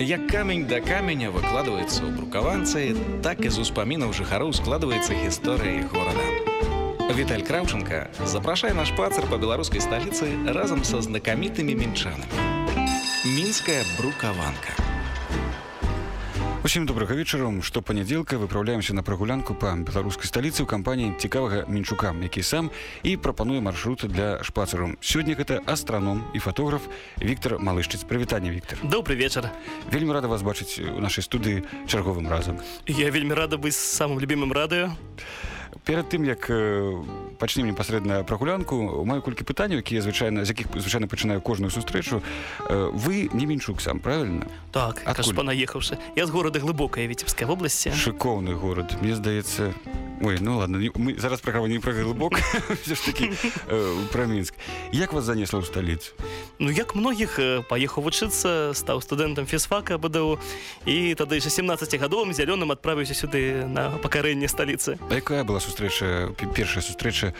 Як камень да каменя выкладваецца ў брукаванцы, так і з успамінаў жыхароў складваецца гісторыя іх горада. Віталь Краўченко запрашае на шпацыр па беларускай сталіцы разам са знакамітымі мінчанамі. Мінская брукаванка. Усім добрага вечару. Што панядзелка выпраўляемся на прагулянку па беларускай сталіцы ў кампаніі цікавага мінчука які сам і прапануе маршруты для шпацару. Сёння гэта астраном і фатограф Віктор малышчыц. Прывітанне Віктор добрый вечар. Вельмі рада вас бачыць у нашай студыі чарговым разам. Я вельмі рада быць самым любимым радыё перад тым як пачнем непасрэдна прагулянку маю колькі пытанняў якія звычайна з якіх звычайна пачынаю кожную сустрэчу. Вы не мінчук сам правильно так панаехаўшы. Я з горада глыбокая віцебскай вобласці. Шыкоўны горад мне здаецца. Ой, ну ладно мы зараз праграма не пра глыбок пра мінск. Як вас занесла ў сталіцу? Ну як многіх паехаў вучыцца стаў студэнтам фізфака бДУ і тады яшчэ 17гадовым зялёным адправіўся сюды на пакарэнне сталіцы. Якая была сустрэча першая сустрэча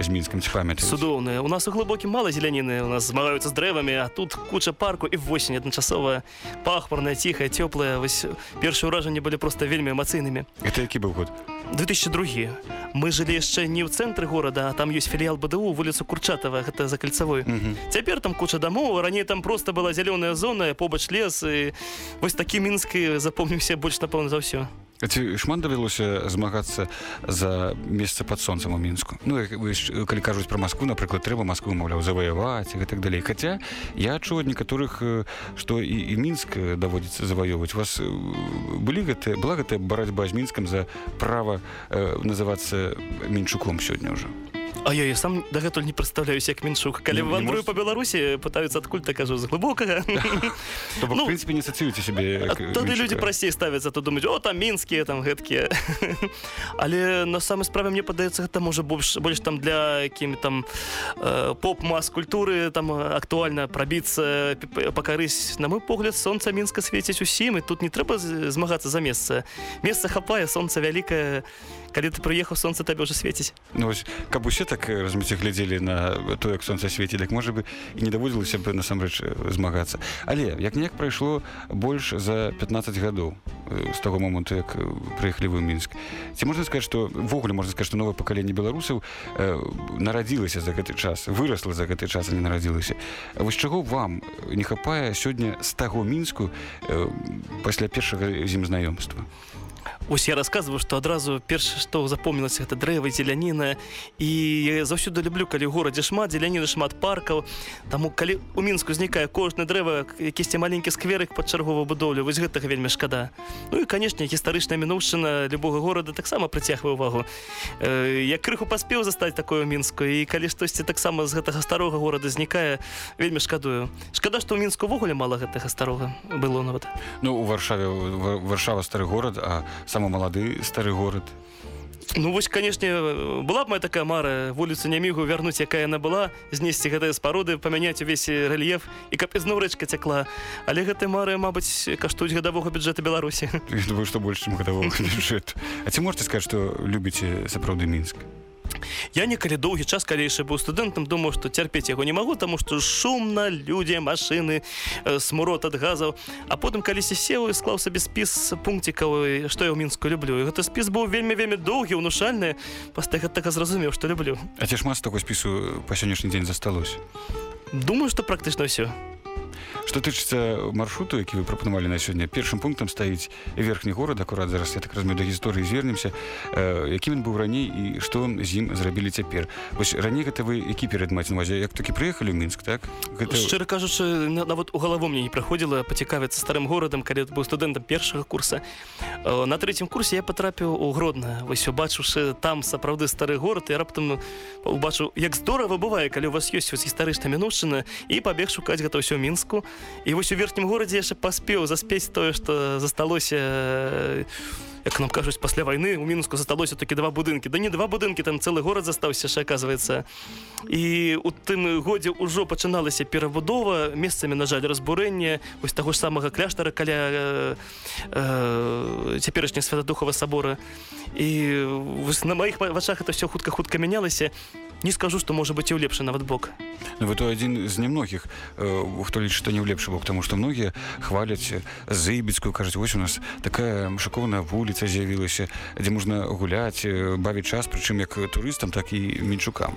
з мінскім ці памяць цудоўная у нас у глыбокім мала зеляніны у нас змагаюцца з дрэвамі а тут куча парку і восень адначасова пахмурная ціхая цёплая. Вось першыя ўражанні былі проста вельмі эмацыйнымі. Это які быў год? 2002 мы жылі яшчэ не ў цэнтры горада а там ёсць філіял БДУ вуліцу курчатава гэта за кальцавой. Цяпер там куча дамоў раней там просто была зялёная зона побач лес і вось такі мінскі запомніўся больш напэўна за ўсё ці шмат давялося змагацца за месца пад сонцам у мінску? Ну калі кажуць пра Маскву напрыклад трэба Маскву маўляў заваяваць гэтак далей. Хаця я адчу ад некаторых што і, і мінск даводзіцца заваёўваць. Вас былі гэты была гэтая барацьба з мінскам за права э, называцца мінчуком сёння ўжо А я я сам дагэтуль не прадстаўляюсь як мінчук. Калі вандрую по беларусі пытаюцца адкуль так кажу з глыбокага. Ну, прынпе не сацыюце сябе тады людзі прасцей ставяцца то думаюць о там мінскія там гэткія але на самай справе мне падаецца гэта можа больш больш там для якімі там э, поп-мас культуры там актуальна прабіцца пакарысь на мой погляд сонца мінска свеціць усім і тут не трэба змагацца за месца. Месца хапае сонца вялікае калі ты прыехаў сонца табе ўжо свеціць ну, каб усе так разумеце глядзелі на то як сонца свеці так можа бы і не даводзілася бы насамрэч змагацца але як ніяк прайшло больш за 15 гадоў з таго моманту як прыехалі вы мінск. Ці можна сказаць што ввогуле можна сказаць што новае пакаленне беларусаў э, нарадзілася за гэты час вырасла за гэты час не нарадзілася вось чаго вам не хапае сёння з таго мінску э, пасля першага з Ось я рассказываю что адразу перша што запомнілася гэта дрэва зеляніна і заўсёды люблю калі горадзе шмат зеляніны шмат паркаў таму калі у мінску знікае кожны дрэва якісьці маленькі скверык пад чарговую будоўлю вось гэтага вельмі шкада Ну і канешне гістарычная мінуўшчына любога горада таксама прыцягвае увагу. Э, я крыху паспеў застаць такое мінску і калі штосьці таксама з гэтага старога горада знікае вельмі шкадую. Шкада што ў мінску увогуле мала гэтага старога было нават. Ну у варшаве варшава стары горад а самы малады стары горад? Ну вось канешне была б моя такая мара вуліцу нямігу вярнуць якая яна была знесці гэтыя спароды памяняць увесь рэльеф і каб ізноў рэчка цякла. Але гэты мары Мабыць каштуюць гадавога бюджэта беларусі. Думаю што больш чым гадавога бюджэт А ці можете сказаць што любіце сапраўды мінск Я некалі доўгі час калі яшчэ быў студэнтам думаў што цярпець яго не магу таму што шумна людзі машыны смурод ад газаў. А потым калісьці сеў і склаў сабе спіс пункцікавы што я ў мінску люблю. І гэты спіс быў вельмі вельмі доўгі ўнушальны пасля гэтага зразумеў што люблю. А ці шмат такой спісу па сённяшні дзень засталося? Думаю што практычна ўсё Што тычыцца маршруту, які вы прапанавалі на сёння першым пунктам стаіць верхні горад акурат зараз я так разумею да гісторыі звернемся. Э, якім ён быў раней і што з ім зрабілі цяпер? Вось раней гэта вы які перад маці увазе як такі прыехалі ў мінск так? Гэта... шчыра кажучы нават у галаву мне не праходзіла пацікавіцца старым горадам калі быў студэнтам першага курса. Э, на трэцім курсе я патрапіў у гродна. Вось убачыўшы там сапраўды стары горад і раптам убачыў як здорава бывае калі у вас ёсць гістарычна мінушчына і пабег шукаць гэта ўсё мінску і вось у верхнім горадзе яшчэ паспеў заспець тое што засталося як нам кажуць пасля вайны у мінску засталося такі два будынкі да не два будынкі там цэлы горад застаўся яшчэ аказваецца і у тым годзе ўжо пачыналася перабудова месцамі на жаль разбурэнне вось таго ж самага кляштара каля э, э, цяперашняй святадухава сабора. І на маіх вачах это все хутка хутка мянялася не скажу што можа быць і ў лепшы нават бок. Ну, вы то адзін з немногіх э, хто лічыць што не ў лепшы бок таму што многія хваляць зыбіцкую кажуць вось у нас такая шакоўная вуліца з'явілася дзе можна гуляць э, бавіць час прычым як турыстам так і мінчукам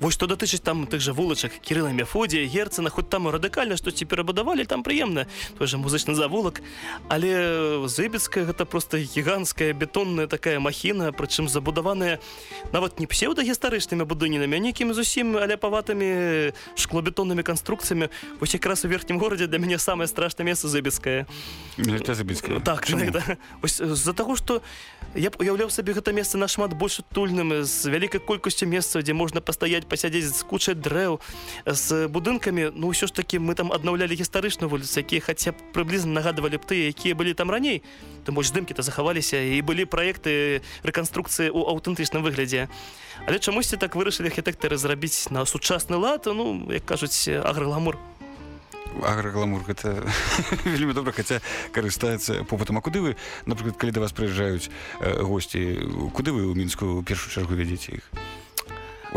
Вось што датычыць там тых жа вулачак кірыла мефодія герцана хоць там радыкальна што ці перабудавалі там прыемна той жа музычны завулак. Але зыбецкая гэта просто гіганская бетонная такая махіна прычым забудаваная нават не псеўдагістарычнымі будынінамі нейкімі зусім аляпаватымі шклобетоннымі канструкцыямі. Вось якраз у верхнім горадзе для мяне самае страшнае месца зыбецкае так з-за таго што я б уяўляў сабе гэта месца нашмат больш утульным з вялікай колькасцю месцаў дзе можна пастаяць пасядзець з кучай дрэў з будынкамі ну ўсё ж такі мы там аднаўлялі гістарычную вуліцу якія хаця б прыблізна нагадвалі б тыя якія былі там раней. То больш здымкі то захаваліся і былі праекты рэканструкцыі ў аўтэнтычным выглядзе. Але чамусьці так вырашылі архітэктары зрабіць на сучасны лад ну як кажуць аграламур аграгламур гэта вельмі добра хаця карыстаецца попытам. А куды вы напрыклад калі да вас прыязджаюць госці куды вы ў мінску першую чаргу вядзеце іх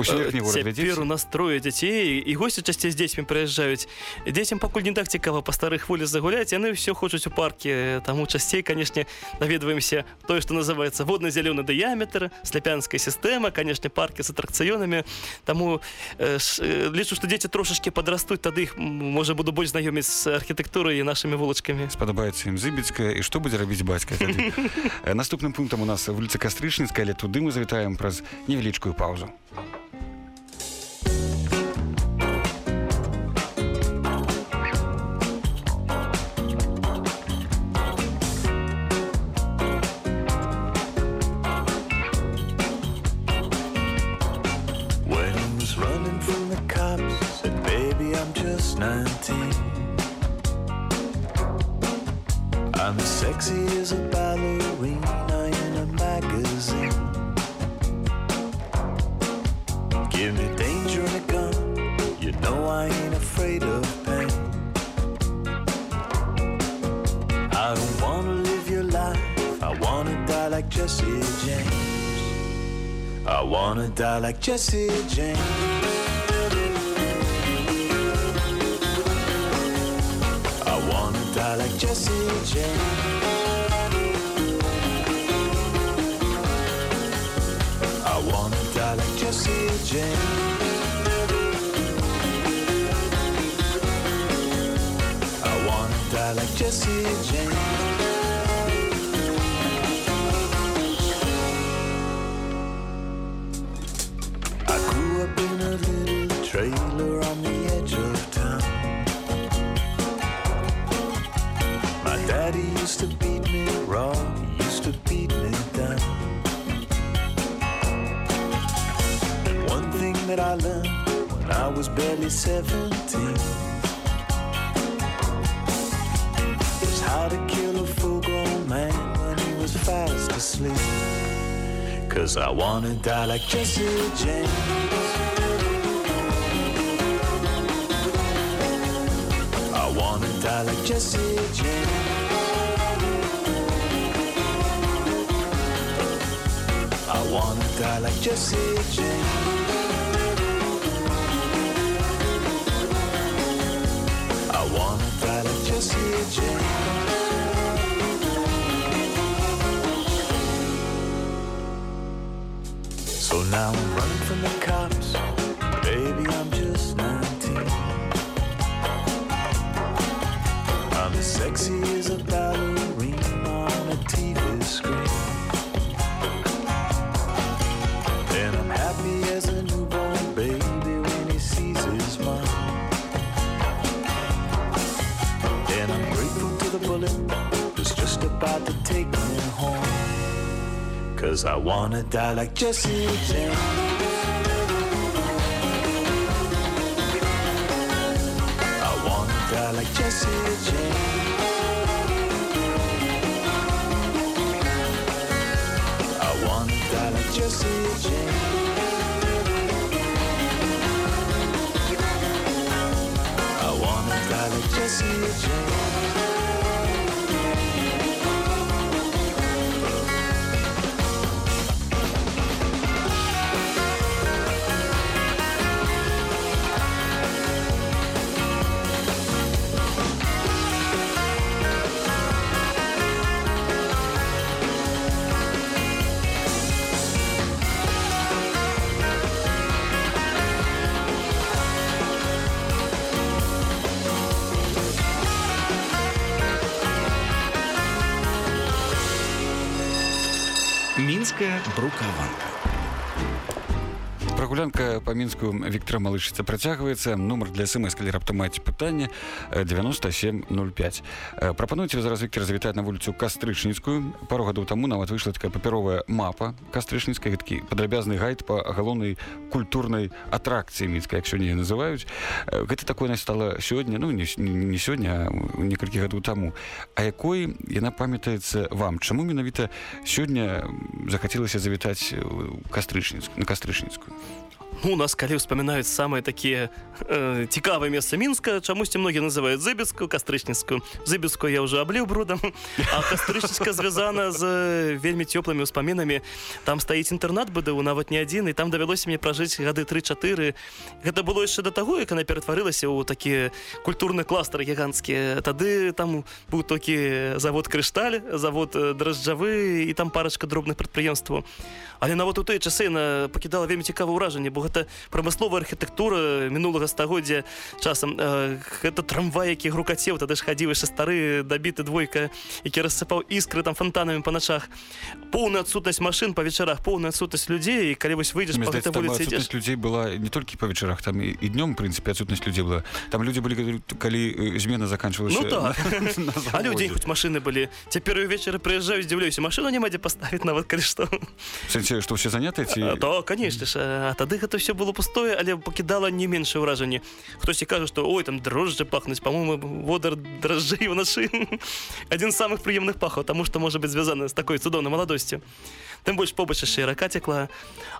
цяпер у настрою дзяцей і госці часцей з дзецьмі прыязджаюць дзецям пакуль не так цікава па старых волі загуляць яны ўсё хочуць у парке. Таму часцей канешне наведваемся тое што называется водна зялёны дыяметр сляпянская сістэма канешне паркі з атракцыёнамі таму э, э, лічу што дзеці трошачкі падрастуць тады іх можа буду больш знаёміць з архітэктурай і нашымі вулачкамі спадабаецца ім зыбецкая і што будзе рабіць бацька наступным пунктам у нас вуліца кастрычніцкая але туды мы завітаем праз невялічкую паузу die like Jesse James. I wanna die like Jesse James. I wanna die like Jesse James. I wanna die like Jesse James. Die like Jesse James. die like Jesse James. I wanna die like Jesse James. I wanna die like Jesse James. So now I'm running from the cops. Baby, I'm just 19. I'm sexy as a ballerina on a TV screen. And I'm happy as a newborn baby when he sees his mom. And I'm grateful to the bullet who's just about to take me. Cause I wanna die like Jesse James. I wanna die like Jesse James. I wanna die like Jesse James. I wanna die like Jesse James. Мінская брукаванка Прогулянка па мінску Віктора малышыца працягваецца нумар для смс калі раптам маеце пытанне 9705 прапануйце зараз Віктор завітаць на вуліцу кастрычніцкую пару гадоў таму нават выйшла такая папяровая мапа кастрычніцкай гэткі падрабязны гайд па галоўнай культурнай атракцыі мінска як сёння называюць гэта такое нас стала сёння ну не, не сёння некалькі гадоў таму а якой яна памятаецца вам? Чаму менавіта сёння захацелася завітаць кастрычніцку на кастрычніцкую Ну, у нас калі ўспамінаюць самыя такія э, цікавыя месцы мінска чамусьці многія называюць зыбецкую кастрычніцкую. Зыбецкую я уже абліў брудам а кастрычніцка звязана з вельмі цёплымі ўспамінамі там стаіць інтэрнат БДУ нават не адзін і там давялося мне пражыць гады тры-чатыры гэта было яшчэ да таго як она ператварылася ў такі культурны кластер гіганцкі. Тады там быў толькі завод крышталь завод дражджавы і там парачка дробных прадпрыемстваў. Але нават у тыя часы на пакідала вельмі цікава ўражанне бо гэта прамысловая архітэктура мінулага стагоддзя. Часам э, гэта трамвай які грукацеў тады ж хадзіў яшчэ стары дабіты двойка які рассыпаў іскры там фонтанамі па начах. Поўная адсутнасць машин па вечарах поўная адсутнасць людзей калі вось выйдзеш людзей была не толькі па вечарах там і, і днём прынцыпе адсутнасць людзей была. Там людзі былі калі змена заканчивалася ну, так. а людзей хоць машины былі. Цяпер увечары прыязджаю здзіўляюся машину няма дзе паставіць нават калі што. Сэнсе што ўсе заняты ці то конечно ж а тады гэта гэта все было пустое але пакідала не меншае ўражанне. Хтосьці кажа что ой там дрожжы пахнуць по-моему водар дрожжы в нашы один з самых прыемных пахаў тому что можа быть звязана з такой цудоўнай маладосцю тым больш побач яшчэ рака цекла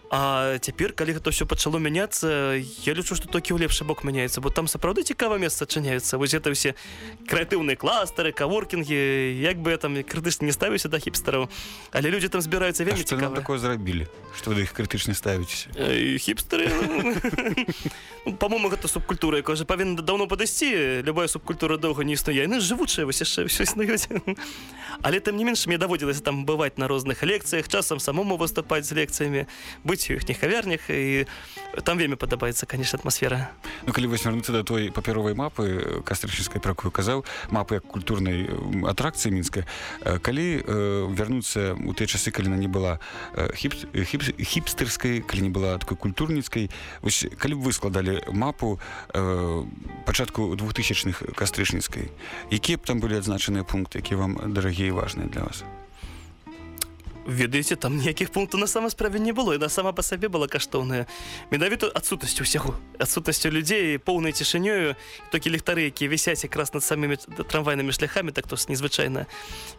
А цяпер калі гэта все пачало мяняцца я лічу что толькі ў лепшы бок мяняецца бо там сапраўды цікава месца адчыняецца вось это все крэатыўныя кластары каворкінгі як бы я там крытычна не ставіўся да хіпстараў але людзі там збіраюцца вельмі такое зрабілі что вы іх крытычна ставіце хіпстары ну, по-моему гэта субкультура якая же павінна даўно падысці любая субкультура доўга не існуе яны жывучыя вось яшчэ ўсё існуюць але там не менш мне даводзілася там бываць на розных лекцыях часам самому выступаць з лекцыямі быць у іхніх кавярнях і там вельмі падабаецца конечно атмасфера ну калі вось вярнуцца да той папяровай мапы кастрычніцкай про якую казаў мапы як культурнай атракцыі мінская калі вярнуцца у тыя часы калі на не была хіп хіп хіпстырскай калі не была такой культурніцкай вось калі б вы складалі мапу пачатку двухтысячных кастрычніцкай якія б там былі адзначаныя пункты якія вам дарагія важныя для вас ведаеце там ніякіх пунктаў на самай справе не было і на сама па сабе была каштоўная менавіта адсутнасцю ўсяго адсутнасцю людзей поўнай цішынёю толькі ліхтары якія вісяць якраз над самымі трамвайнымі шляхамі так то незвычайна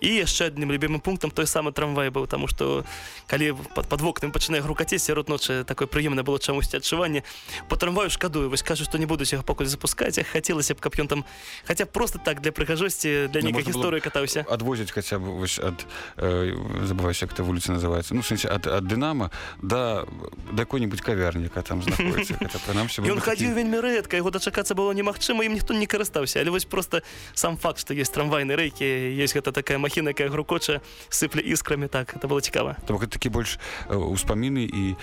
і яшчэ адным любімым пунктам той самы трамвай быў таму што калі под под вокнам пачынае грукаці сярод ночы такое прыемна было чамусьці адчуванне по трамваю шкадую вось кажу што не буду яго пакуль запускаць хацелася б каб ён там хаця просто так для прыгажосці для нейкай гісторыі катаўся адвозіць хаця б вось ад э, забываюся эта вуліца называется? Ну сэнсе ад, ад дынама да да какой-нибудь кавярніка там прынамсі ён хадзіў вельмі рэдка яго дачакацца было немагчыма ім ніхто не карыстаўся але вось просто сам факт что есть трамвайны рэйкі есть гэта такая махіна якая грукоча сыпле іскрамі так это было цікава то гэта такі больш успаміны і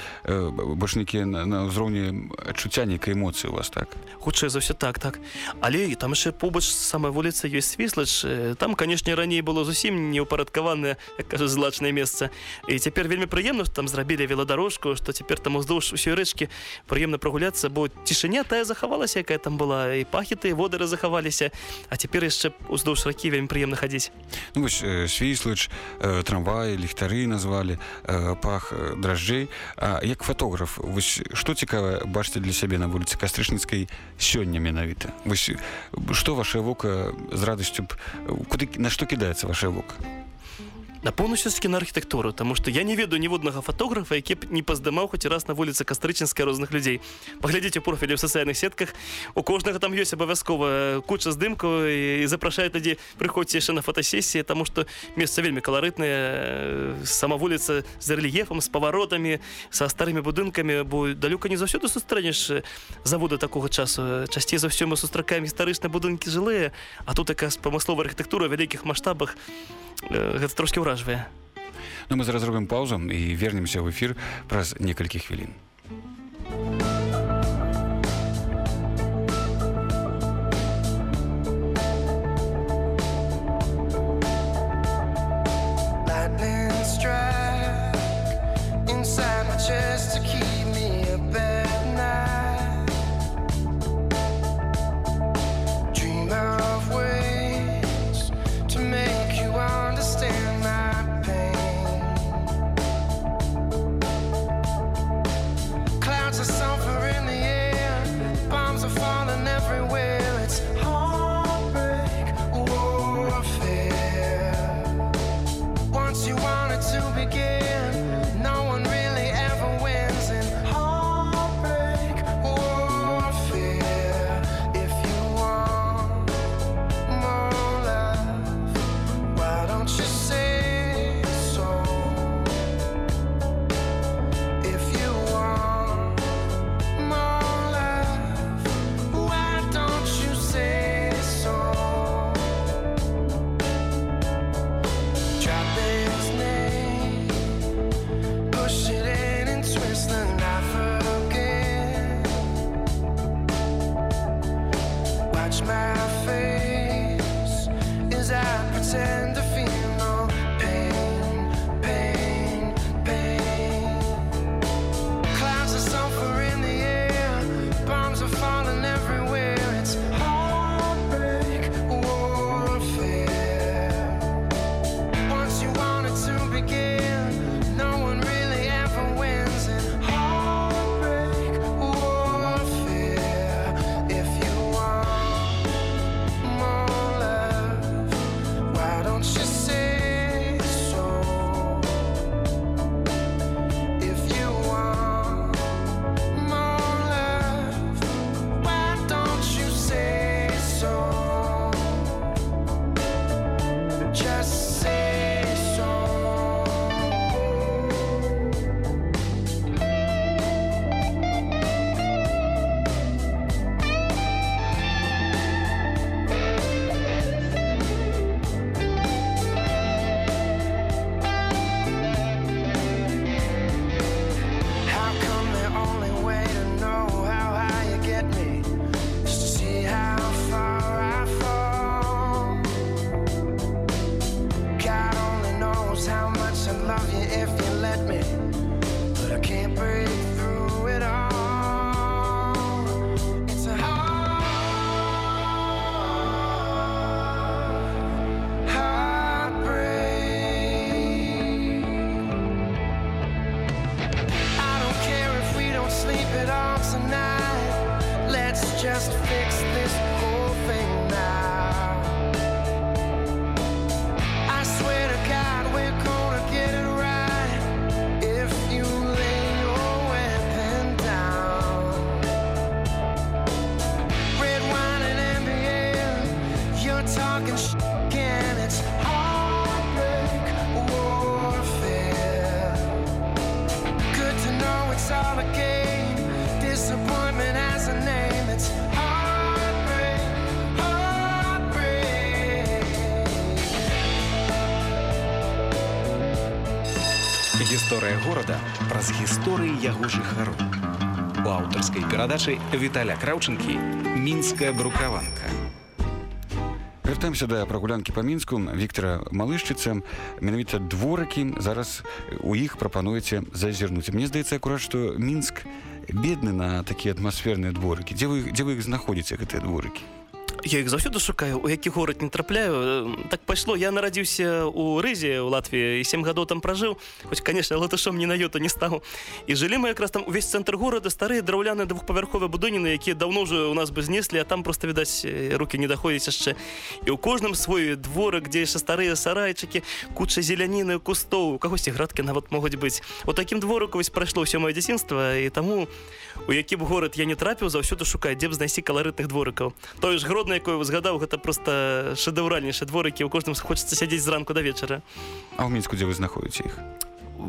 больш нейкія на, на ўзроўні адчуцця нейкай эмоцыі у вас так? Хутчэй за ўсё так так. Але і там яшчэ побач самая вуліца ёсць свіслач там канешне раней было зусім неўпарадкаванае як кажа злачнае месца месца і цяпер вельмі прыемна там зрабілі веладарожку што цяпер там уздоўж усёй рэчкі прыемна прагуляцца бо цішыня тая захавалася якая там была і пахіты водары захаваліся а цяпер яшчэ уздоўж ракі вельмі прыемна хадзіць. Ну, вось, э, свіслач э, трамвай ліхтары назвалі э, пах дражджэй. А як фатограф вось што цікава бачыце для сябе на вуліцы кастрычніцкай сёння менавіта? Вось што ваше вока з радасцю б куды на што кідаецца ваше вока напоўну все-таки на архітэктуру тому что я не ведаю ніводнага фотографа які б не паздымаў хоць раз на вуліцы кастрычынскай розных людзей паглядзіце профілі ў сацыяльных сетках. У кожнага там ёсць абавязкова куча здымку і запрашаюць людзі прыходзьце яшчэ на фотосесіі тому что месца вельмі каларытныя сама вуліца з рэльефам з паваротамі са старымі будынкамі бо далёка не заўсёды сустрэнеш заводы такога часу. Часцей за ўсё мы сустракаем гістарычныя будынкі жылыя а тут такая прамысловая архітэктура вялікіх маштабах гэта трошки ўражвае Ну мы зараз зробім паузу і вернемся ў эфір праз некалькі хвілін it's all a game. Disappointment has a name. It's heartbreak, heartbreak. Гісторыя горада праз гісторыі яго жыхароў. У аўтарскай перадачы Віталя Краўчынкі мінская брукаванка. Вяртаемся да прагулянкі па мінску. Віктора малышчыца менавіта дворыкі зараз у іх прапануеце зазірнуць. Мне здаецца акурат што мінск бедны на такія атмасферныя дворыкі. Дзе вы дзе вы іх знаходзіце гэтыя дворыкі Я іх заўсёды шукаю у які горад не трапляю. Так пайшло я нарадзіўся у рызе у Латвіі і сем гадоў там пражыў хоць конечно латышом не на йоту не стаў і жылі мы якраз там увесь цэнтр горада старыя драўляныя двухпавярховыя будыніны якія даўно ўжо у нас бы знеслі а там просто відаць руки не даходзяць яшчэ і ў кожным свой дворык дзе яшчэ старыя сарайчыкі куча зеляніны кустоў у кагосьці градкі нават могуць быць у такім дворыку вось прайшло ўсё маё дзяцінства і таму у які б горад я не трапіў заўсёды шукаю дзе б знайсці каларытных дворыкаў. Тое ж гродна якое вы згадаў гэта просто шэдэўральнейшыя дворыкі у кожным хочацца сядзець зранку да вечара. А ў мінску дзе вы знаходзіце іх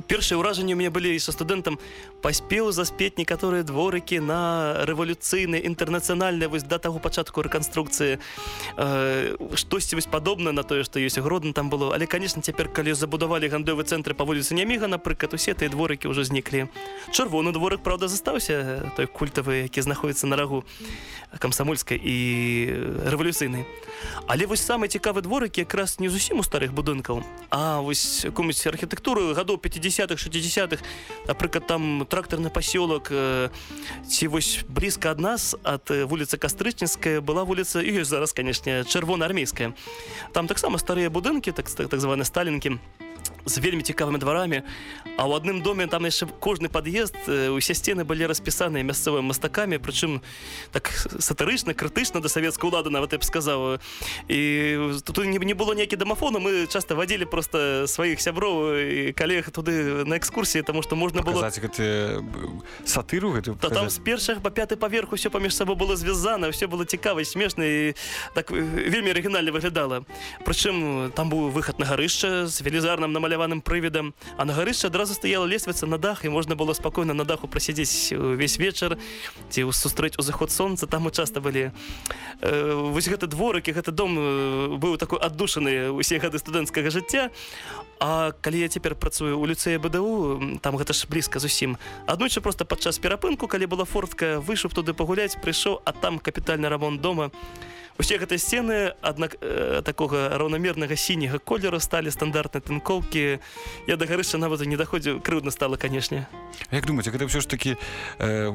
першыя ўражанні у мяне былі і са студэнтам паспеў заспець некаторыя дворыкі на рэвалюцыйныя інтэрнацыянальныя вось да таго пачатку рэканструкцыі э, штосьці вось падобна на тое што ёсць гродна там было? Але конечно цяпер калі забудавалі гандовы цэнтры па вуліцы няміга напрыклад усе тыя дворыкі ўжо зніклі чырвоны дворык правда застаўся той культавы які знаходіцца на рагу камсамольскай і рэвалюцыйнай але вось самы цікавы дворык якраз не зусім у старых будынкаў а вось якомусь архітэктуру гадоў 50-х 60-х напрыклад там трактарны пасёлак э, ці вось блізка ад нас ад э, вуліцы кастрычніцкая была вуліца і ёсць зараз канешне чырвонаармейская. Там таксама старыя будынкі так так, так званы сталінкі з вельмі цікавымі дварамі а ў адным доме там яшчэ кожны пад'езд усе сцены былі распісаныя мясцовымі мастакамі прычым так сатырычна крытычна да савецкай улады нават я б сказаў. І тут не, не было ніякі дамафону мы часта вадзілі просто сваіх сяброў і калег туды на экскурсіі тому што можна было гэты сатыру гэту Та там з першых па пяты паверх усё паміж сабой было звязана все было цікава смешна і так вельмі арыгінальна выглядала прычым там быў выхад на гарышча з велізарным намаляваным прывідам а на гарышча адразу стаяла лесвіца на дах і можна было спакойна на даху прасядзець увесь вечар ці сустрэць узыход сонца там часта былі э, вось гэты дворык і гэты дом э, быў такой аддушаны усе гады студэнцкага жыцця. А калі я цяпер працую ў люцэе БДУ там гэта ж блізка зусім. Аднойчы просто падчас перапынку калі была фортка выйшаў туды пагуляць прыйшоў а там капітальны рамонт дома усе гэтыя сцены аднак э, такога раўнамернага сіняга колеру сталі стандартнай тынкоўкі. Я да гарышча нават не даходзіў крыўдна стала канешне. Як думаце гэта ўсё ж такі э,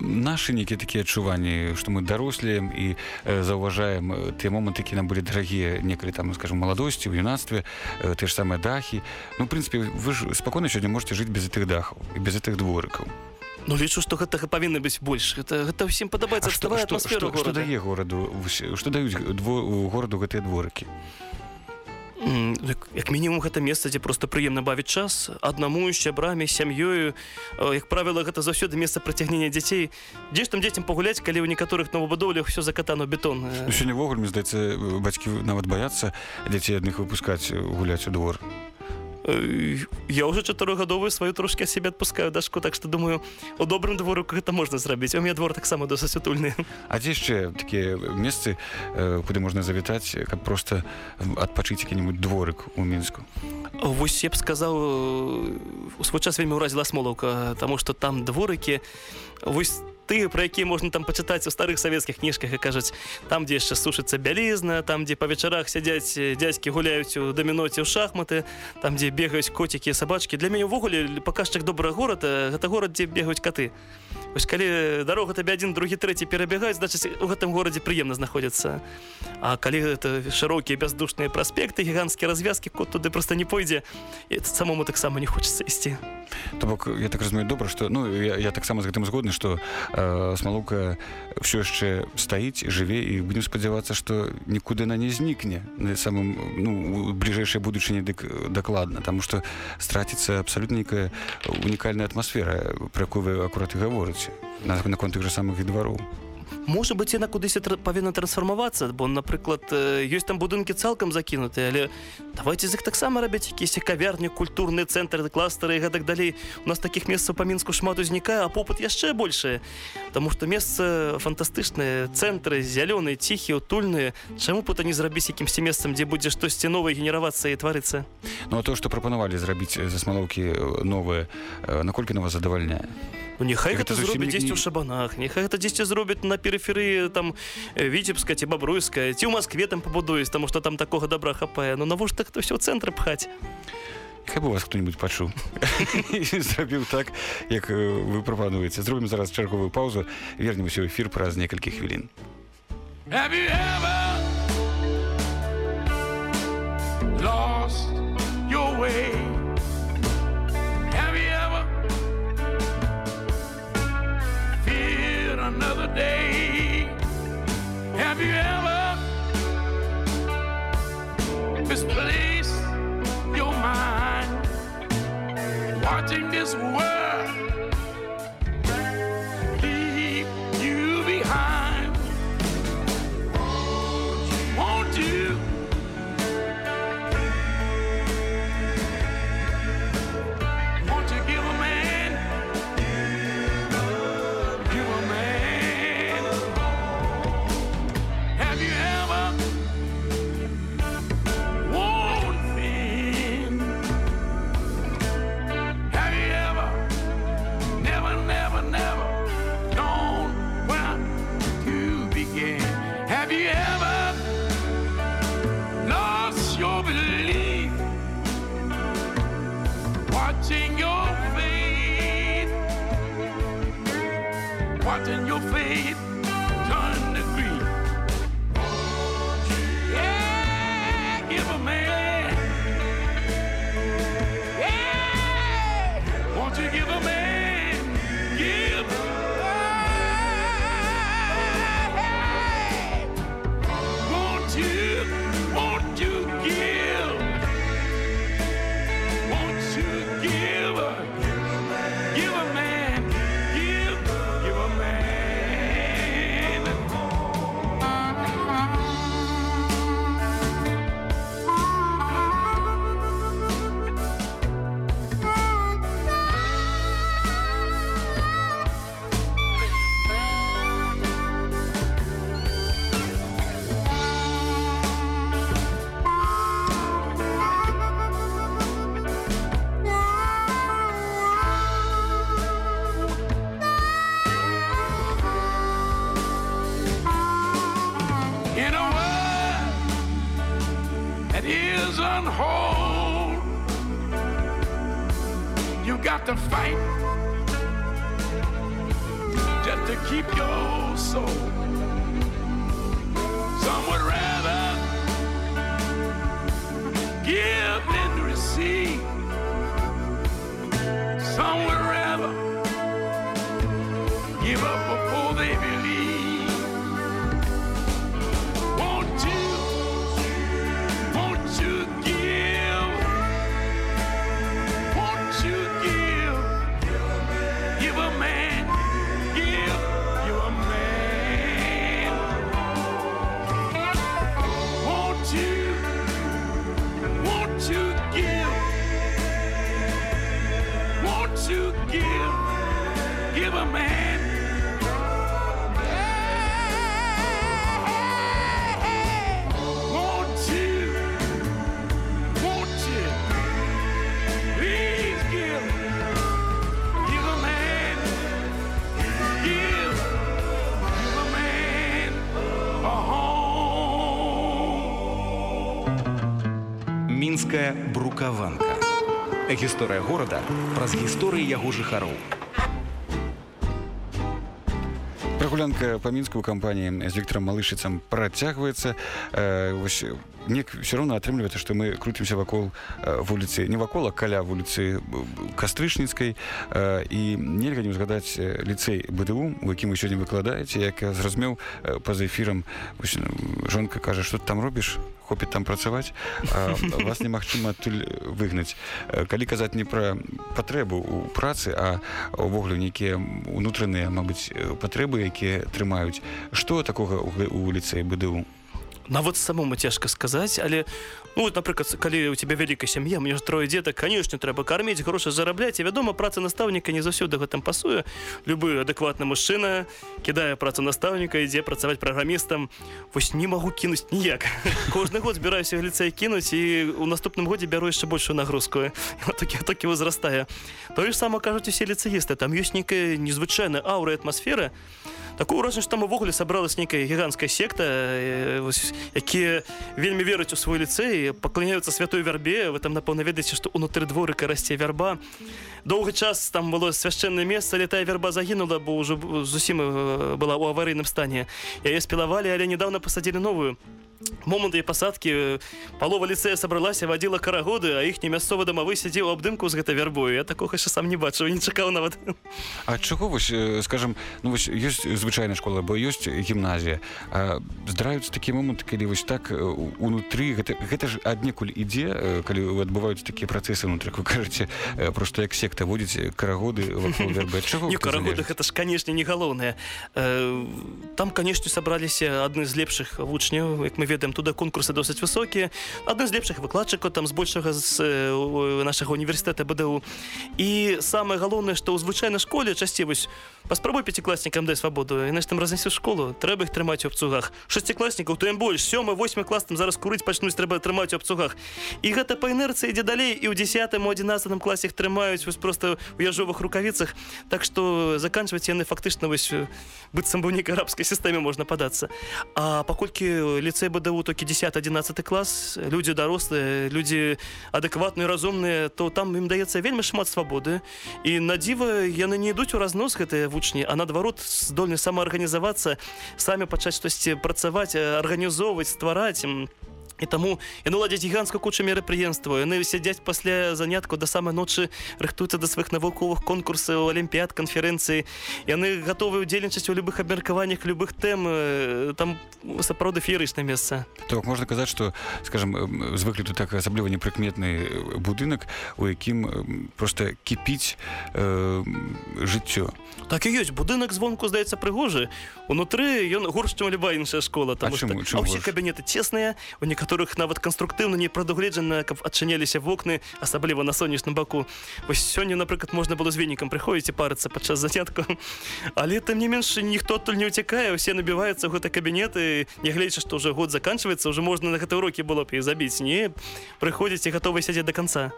нашы нейкія такія адчуванні што мы дарослеем і э, заўважаем э, тыя моманты які нам былі дарагія некалі там скажем маладосці у юнацтве э, ты ж самыя дахі. Ну прынцыпе вы ж спакойна сёння можете жыць без гэтых дахаў і без гэтых дворыкаў Ну лічу што гэтага павінна быць больш. Гэта, гэта ўсім падабаецца што, што, што, што горада. дае гораду што даюць дво, гораду гэтыя дворыкі? Як, мінімум гэта месца дзе просто прыемна бавіць час аднаму сябрамі сям'ёю. Як правіла гэта заўсёды месца прыцягнення дзяцей. Дзе ж там дзецям пагуляць калі ў некаторых новабудоўлях все закатано бетон? Сёння ввогуле мне здаецца бацькі нават баяцца дзяцей адных выпускаць гуляць у двор я уже чатырохгадовую сваю трошки сябе адпускаю дашку так што думаю у добрым двору гэта можна зрабіць у меня двор таксама досыць утульны А дзе яшчэ такія месцы э, куды можна завітаць каб проста адпачыць які-нибудь дворык у мінску Вось я б сказаў э, у свой час вельмі ўразіла смолаўка таму што там дворыкі вось тыя пра якія можна там пачытаць у старых савецкіх кніжках і кажуць там дзе яшчэ сушыцца бялізна там дзе па вечарах сядзяць дзядзькі гуляюць у даміноце ў шахматы там дзе бегаюць коцікі сабачкі. Для мяне ўвогуле паказчык добрага горада гэта горад дзе бегаюць каты. Вось калі дарога табе адзін другі трэці перабягаюць значыць у гэтым горадзе прыемна знаходзіцца. А калі гэта шырокія бяздушныя праспекты гіганцкія развязкі кот туды просто не пойдзе і самому таксама не хочацца ісці. То бок я так разумею добра што ну я, я таксама з гэтым згодны што э, смалука ўсё яшчэ стаіць жыве і будзем спадзявацца што нікуды на не знікне на самым ну бліжэйшай будучыні дык дакладна таму што страціцца абсалютна нейкая унікальная атмасфера пра якую вы акурат і гаворыце на наконт тых жа самых і двароў можа быць яна кудысь павінна трансфармавацца бо напрыклад ёсць там будынкі цалкам закінутыя але давайте з іх таксама рабіць якісь кавярні культурныя цэнтры кластары і гэтак далей. У нас таких месцаў па мінску шмат узнікае а попыт яшчэ большее Таму што месца фантастычныя цэнтры зялёныя ціхія утульныя. Чаму пута не зрабіць якімсьці месцам дзе будзе штосьці новае генеравацца і тварыцца? Ну а то што прапанавалі зрабіць за смалоўкі новыя наколькі на вас задавальняе Ну, няхай Так гэта гэта зробіць не- дзесьці ў шабанах няхай гэта дзесьці зробіць на перыферыі там э, віцебска ці бабруйская ці ў Маскве там пабудуюць таму што там такога добра хапае. Ну навошта гэта ўсё ў цэнтры пхаць? Хай бы вас хто-нибудь пачуў. Зрабіў так як э, вы прапануеце. Зробім зараз чарговую паузу. Вернемся ў эфір праз некалькі хвілін. Have you ever lost your way? Have you ever feared another day? Have you ever misplaced your mind? Watching this world watching your faith брукаванка гісторыя горада праз гісторыі яго жыхароў. Прагулянка па мінску ў кампаніі з Віктором малышыцам працягваецца. Э, вось, неяк все роўна атрымліваецца што мы круцімся вакол э, вуліцы не вакол а каля вуліцы кастрычніцкай э, і нельга не узгадаць э, ліцэй БДУ у якім вы сёння выкладаеце як я зразумеў э, па-за эфірам жонка кажа што ты там робіш хопіць там працаваць вас немагчыма адтуль выгнаць Э, калі казаць не пра патрэбу у працы а увогуле нейкія унутраныя мабыць э, патрэбы якія трымаюць што такога у ліцэі БДУ нават самому цяжка сказаць але ну напрыклад калі у тебя вялікая сям'я мне ж трое дзетак канешне трэба карміць грошы зарабляць і вядома праца настаўніка не заўсёды гэтым пасуе. Любы адэкватны мужчына кідае працу настаўніка ідзе працаваць праграмістам. Вось не магу кінуць ніяк. Кожны год збіраюся ліцэй кінуць і у наступным годзе бяру яшчэ большую нагрузку. Такі такі возрастае тое ж сама кажуць усе ліцэісты там ёсць нейкая незвычайная аура і атмасфера такое ўражанне там увогуле сабралась нейкая гіганская секта э, якія вельмі вераць у свой ліцэй пакланяюцца святой вярбе вы там напэўна ведаеце што унутры дворыка расце вярба доўгі час там было свяшчэннае месца але тая вярба загінула бо ўжо зусім э, была ў аварыйным стане. Яе спілавалі але недавно пасадзілі новую моманты і пасадкі палова ліцэя сабралася вадзіла карагоды а іхні мясцовы дамавы сядзеў абдымку з гэтай вярбою я такога яшчэ сам не бачыў не чакаў нават. А чаго вось э, скажем ну вось ёсць звычайная школа бо ёсць гімназія. А, здараюцца такі момант калі вось так э, унутры гэта, гэта ж аднекуль ідзе э, калі адбываюцца такія працэсы унутры як вы кажаце э, просто як секта водзіць карагоды не гэта ж канешне не галоўнае. Э, там канешне сабраліся адны з лепшых вучняў як мы ведаем туда конкурсы досыць высокія адны з лепшых выкладчыкаў там збольшага з э, нашага універсітэта БДУ. І самае галоўнае што ў звычайнай школе часцей вось паспрабуй пяцікласнікам дай свабоду і там разнесу школу трэба іх трымаць у абцугах шасцікласнікаў тым больш сёмы восьмы клас там зараз курыць пачнуць трэба трымаць у абцугах і гэта па інерцыі ідзе далей і ў 10 у 11 класе іх трымаюць вось просто у яжовых рукавіцах так што заканчваць яны фактычна вось быццам бы ў нейкай арабскай сістэме можна падацца а паколькі ліцэй БДУ толькі 10 11 клас людзі дарослыя людзі адэкватныя разумныя то там ім даецца вельмі шмат свабоды і на дзіва яны не ідуць у разнос гэтыя вучні а наадварот здольны самаарганізавацца самі пачаць штосьці працаваць э, арганізоўваць ствараць м, і таму яны ладзяць гіганцкую кучу мерапрыемства яны сядзяць пасля занятку да самай ночы рыхтуюцца да сваіх навуковых конкурсаў алімпіяд канферэнцыі. Яны гатовы ўдзельнічаць у любых абмеркаваннях любых тэм э, там сапраўды феерычна месца. Бок можна казаць што скажем звыклі тут так асабліва непрыкметны э, будынак у якім просто кіпіць э, жыццё. Так і ёсць будынак звонку здаецца прыгожы. Унутры ён горш чым любая іншая школа там чаму- чаму ўсе горш? кабінеты цесныя у некаторых нават канструктыўна не прадугледжана каб адчыняліся вокны асабліва на сонечным баку. Вось сёння напрыклад можна было з венікам прыходзіць і парыцца падчас занятку. Але там не менш ніхто адтуль не ўцякае усе набіваюцца ў гэты кабінеты нягледзячы што ўжо год заканчваецца уже можна на гэты урокі было б і забіць. Не прыходзіць і гатовы сядзець до конца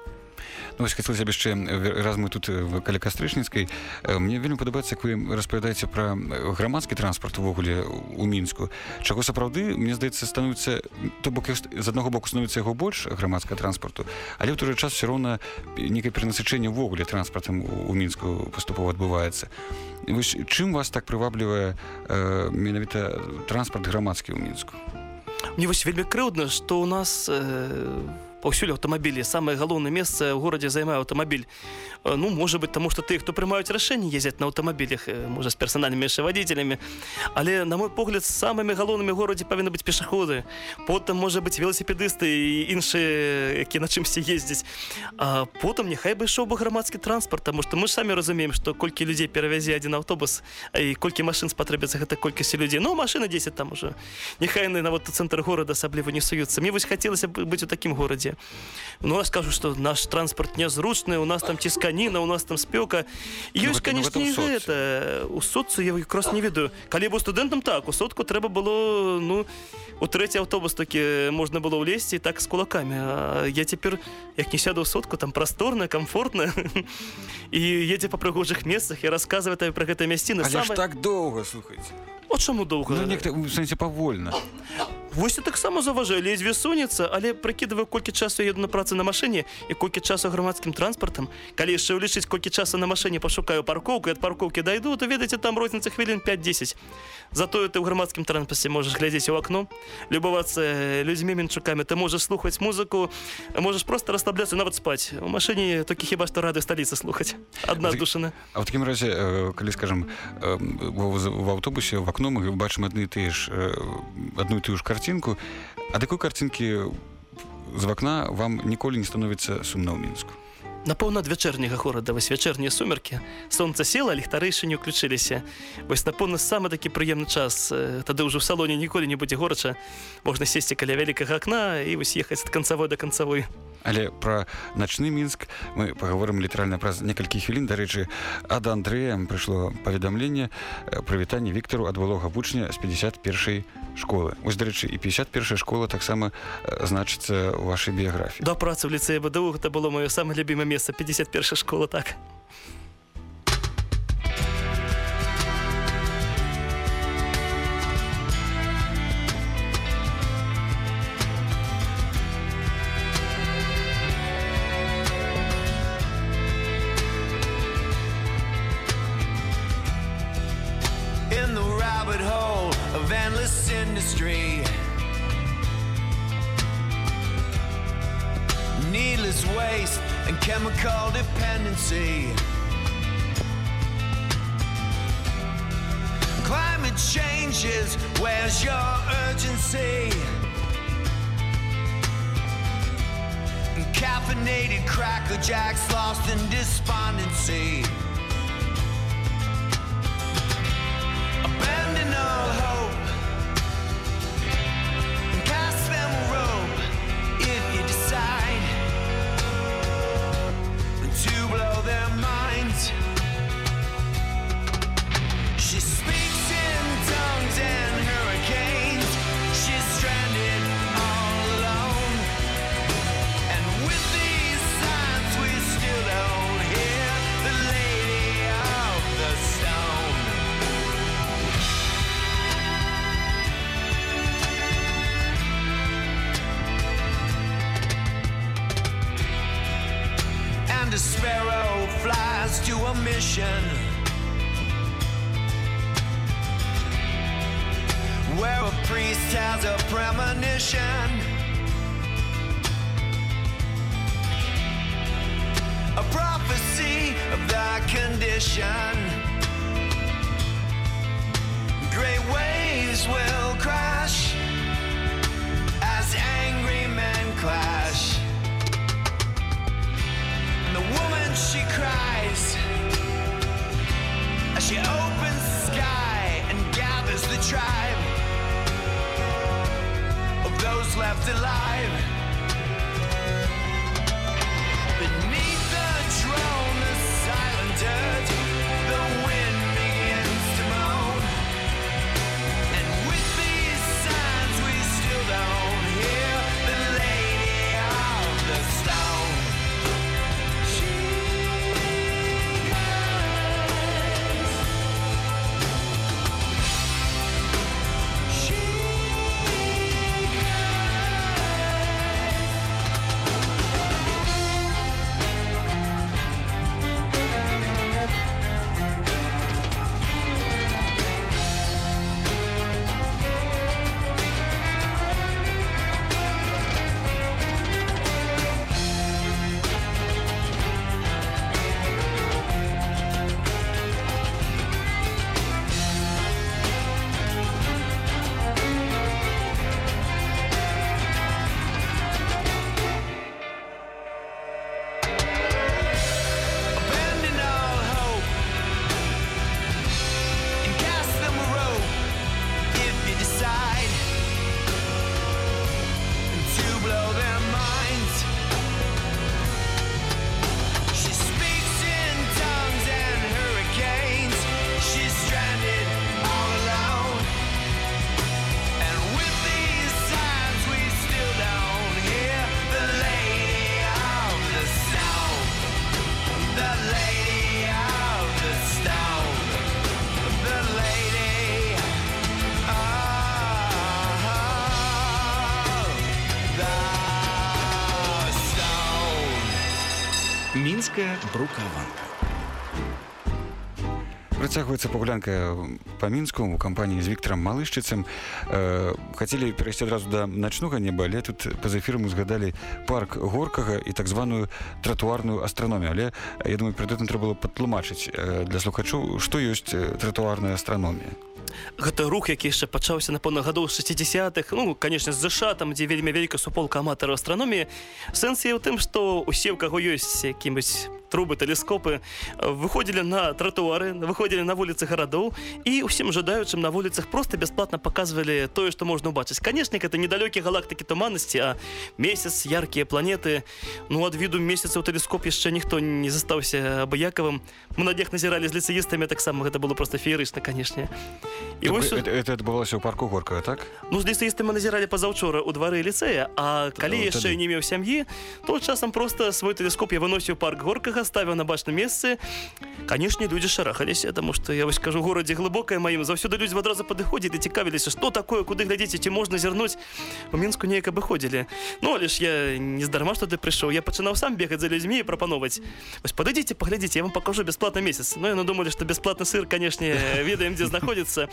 Ну, вось хацелася б яшчэ э, раз мы тут э, каля кастрычніцкай э, мне вельмі падабаецца як вы распавядаеце пра э, грамадскі транспарт увогуле у мінску. Чаго сапраўды мне здаецца становіцца то бок з аднаго боку становіцца яго больш грамадскага транспарту але ў той жа час все роўна некае перанасычэнне ўвогуле транспартам у у мінску паступова адбываецца. Вось чым вас так прываблівае э, менавіта транспарт грамадскі ў мінску? Мне вось вельмі крыўдна, што ў нас э, паўсюль аўтамабілі самае галоўнае месца ў горадзе займае аўтамабіль. Ну можа быть таму што тыя, хто прымаюць рашэнні ездзяць на аўтамабілях, можа з персанальнымі яшчэ вадзіцелямі. Але на мой погляд самымі галоўнымі горадзе павінны быць пешаходы. Потым можа быць веласіпедысты і іншыя, які на чымсьці ездзяць. А потым няхай бы ішоў бы грамадскі транспарт, таму што мы самі разумеем, што колькі людзей перавязе адзін аўтобус і колькі машын спатрэбіцца гэта колькасці людзей. Ну машыны 10 там уже. Няхай яны нават цэнтр горада асабліва не суюцца. Мне вось хацелася б быць у такім горадзе. Ну я скажу, што наш транспарт нязручны, у нас там цісканіна, у нас там спёка. Ну, ёсць, гэта- ну, гэта ў і гэта. У соцу я якраз не ведаю. Калі быў студэнтам так, у сотку трэба было ну у трэці аўтобус такі можна было ўлезці так з кулакамі. А я цяпер як не сяду ў сотку там прасторна, комфортна і едзе па прыгожых месцах і расказвае табе пра гэтыя мясціны але ж самае- так доўга слухайце От чаму доўга ну, некто, у сэнсе павольна Вось я таксама заўважаю ледзьве сонецца але прыкідваю колькі часу я еду на працу на машыне і колькі часу грамадскім транспартам калі яшчэ ўлічыць колькі часу на машыне пашукаю паркоўку і ад паркоўкі дайду то ведаеце там розніца хвілін 5-10 затое ты ў грамадскім транспарце можаш глядзець у акно любавацца э, людзьмі менчукамі ты можаш слухаць музыку можаш просто расслабляцца нават спаць у машыне толькі хіба што рады сталіцы слухаць адна Ты- душана А ў такім разе э, калі скажем э, в, в аўтобусе в акно мы бачым адны тыя ж э, адну тую ж карцінку а такой карцінкі з вакна вам ніколі не становіцца сумна ў мінску. Напэўна, ад вячэрняга горада вось вячэрнія сумеркі. Сонца села ліхтары яшчэ не ўключыліся. Вось напэўна самы такі прыемны час. Э, тады ўжо ў салоне ніколі не будзе горача. Можна сесці каля вялікага акна і вось ехаць ад канцавой да канцавой але пра начны мінск мы паговорым літаральна праз некалькі хвілін. Дарэчы ад Андрэя прыйшло паведамленне э, прывітанне Віктору ад былога вучня з 51 школы. Ось дарэчы і 51 школа таксама э, значыцца вашай біяграфіі. Да працы ў ліцэе БДУ гэта было маё самае любімае месца 51 школа так condition. Great waves will crash as angry men clash. And the woman she cries as she opens the sky and gathers the tribe of those left alive. Брукаванка Працягваецца пагулянка па мінску у кампаніі з Віктором малышчыцам. Э, хацелі перайсці адразу да начнога неба але тут па-за эфірам узгадалі парк горкага і так званую тратуарную астраномію. Але я думаю гэтым трэба было патлумачыць э, для слухачоў што ёсць э, тратуарная астраномія. Гэта рух які яшчэ пачаўся напэўна гадоў 60-х ну конечно з ЗША там дзе вельмі вялікая суполка аматараў астраноміі. Сэнс є ў тым што усе у каго ёсць якім-нибудь трубы тэлескопы э, выходзілі на тротуары выходзілі на вуліцы гарадоў і ўсім жадаючым на вуліцах просто бясплатна показывалі тое што можна убачыць канешне это недалёкія галактыкі туманнасці а месяц яркія планеты. Ну ад віду месяца ў тэлескоп яшчэ ніхто не застаўся абыякавым мы на днях назіралі з ліцеістамі таксама гэта было просто феерычна канешне і вось это, это адбывалася ў парку горкага так? Ну з ліцеістамі назіралі пазаўчора ў двары ліцэя А калі яшчэ не меў сям'і то часам просто свой тэлескоп я выносіў парк горкага ставіў на бачным месцы канешне людзі шарахаліся таму што я вось кажу горадзе глыбокае маім заўсёды людзі адразу падыходзілі цікавіліся што такое куды глядзіце ці можна зірнуць у мінску неяк абыходзілі Ну але ж я не здарма што ты прыйшоў я пачынаў сам бегаць за людзьмі і прапановаць вось падыдзіце паглядзіце я вам покажу бясплатны месяц. Ну яны думалі што бясплатны сыр канешне ведаем дзе знаходзіцца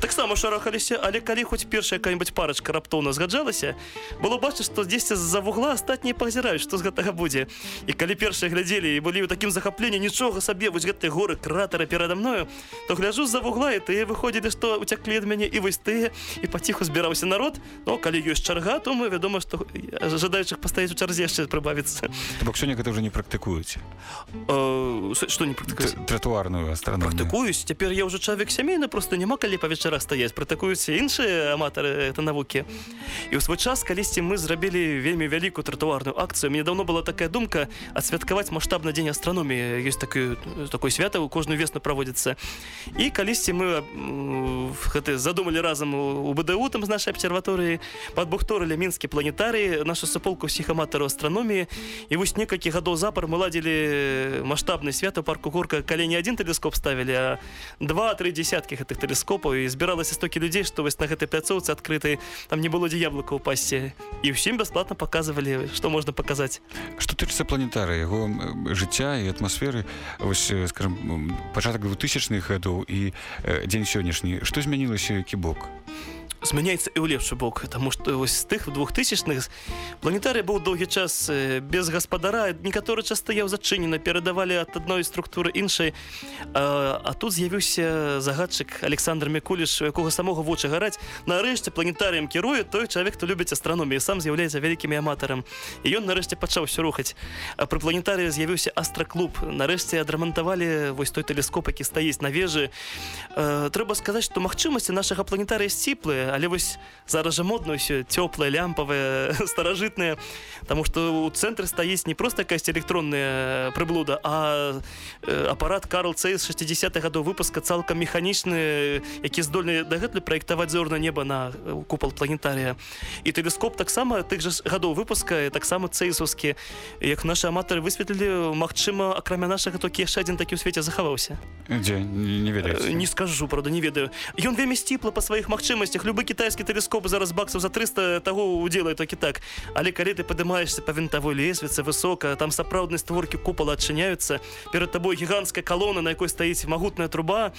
таксама шарахаліся але калі хоць першая какая-нибудь парачка раптоўна згаджалася было бачыць што дзесьці з-за вугла астатнія пазіраюць што з гэтага будзе. І калі першыя глядзелі і былі ў такім захапленні нічога сабе вось гэтыя горы кратары перада мною то гляджу з-за вугла і тыя выходзілі што уцяклі ад мяне і вось тыя і паціху збіраўся народ. Но калі ёсць чарга то мы вядома што жадаючых пастаіць у чарзе яшчэ прыбавіцца. Бок сёння гэта ўжо не практыкуюць. Э, с- што не практыкуюць? Тратуарную астраномію. Практыкуюсь цяпер я ўжо чалавек сямейны просто няма калі па вечарах стаяць. Практыкуюць іншыя аматары это навукі. І ў свой час калісьці мы зрабілі вельмі вялікую тратуарную акцыю. Мне давно была такая думка адсвяткаваць маштабны дзень астраноміі ёсць такі такое свята у кожную весну праводзіцца і калісьці мы гэты задумалі разам у БДУ там з нашай абсерваторыі падбухторылі мінскі планетарый нашу суполку ўсіх аматараў астраноміі і вось некалькі гадоў запар мы ладзілі маштабны свята парку горка. Калі не адзін тэлескоп ставілі два-тры десяткі гэтых тэлескопаў і збіралася стокі людзей што вось на гэтай пляцоўцы адкрытай там не было дзе яблыка ў пасці і ўсім бясплатна паказвалі што можна паказаць Што тычыцца планетара яго м, жыцця і атмасферы. Вось э, скажем пачатак 2000-х гадоў і э, дзень сённяшні. Што змянілася які бок змяняецца і ў лепшы бок таму што вось з тых двухтысячных планетарый быў доўгі час э, без гаспадара. Некаторы час стаяў зачынена перадавалі ад адной структуры іншай. А, а тут з'явіўся загадчык Александр Мікуліш якога самога вочы гараць. Нарэшце планетарыем кіруе той чалавек хто любіць астраномію сам з'яўляецца вялікім аматарам. І ён нарэшце пачаў усё рухаць. А пры планетарыі з'явіўся астраклуб. Нарэшце адрамантавалі вось той тэлескоп які стаіць на вежы. Э, трэба сказаць што магчымасці нашага планетарыя сціплыя але вось зараз жа модна ўсё цёплае лямпавае старажытнае. Таму што ў цэнтры стаіць не проста якась электронная прыблуда а э, апарат Карл Цей з 60 гадоў выпуска цалкам механічны які здольны дагэтуль праектаваць зорна неба на э, купал планетарія і тэлескоп таксама тых жа гадоў выпуска таксама цейсаўскі як нашы аматары высветлілі Магчыма акрамя нашага толькі яшчэ адзін такі ў свеце захаваўся. Дзе? Не, Э, ведаеце. Не скажу, правда, не ведаю. Ён вельмі сціпла па сваіх магчымасцях. Любы кітайскі тэлескоп зараз баксаў за 300 таго удзелае толькі так. Але калі ты падымаешся па вінтавой лесвіцы высока, там сапраўдныя створкі купала адчыняюцца. Перад табой гіганцкая калона, на якой стаіць магутная труба.